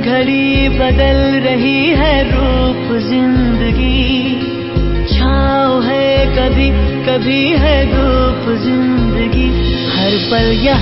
घड़ी बदल रही है रूप ज़िंदगी। छाव है कभी कभी है धूप ज़िंदगी। हर पल यह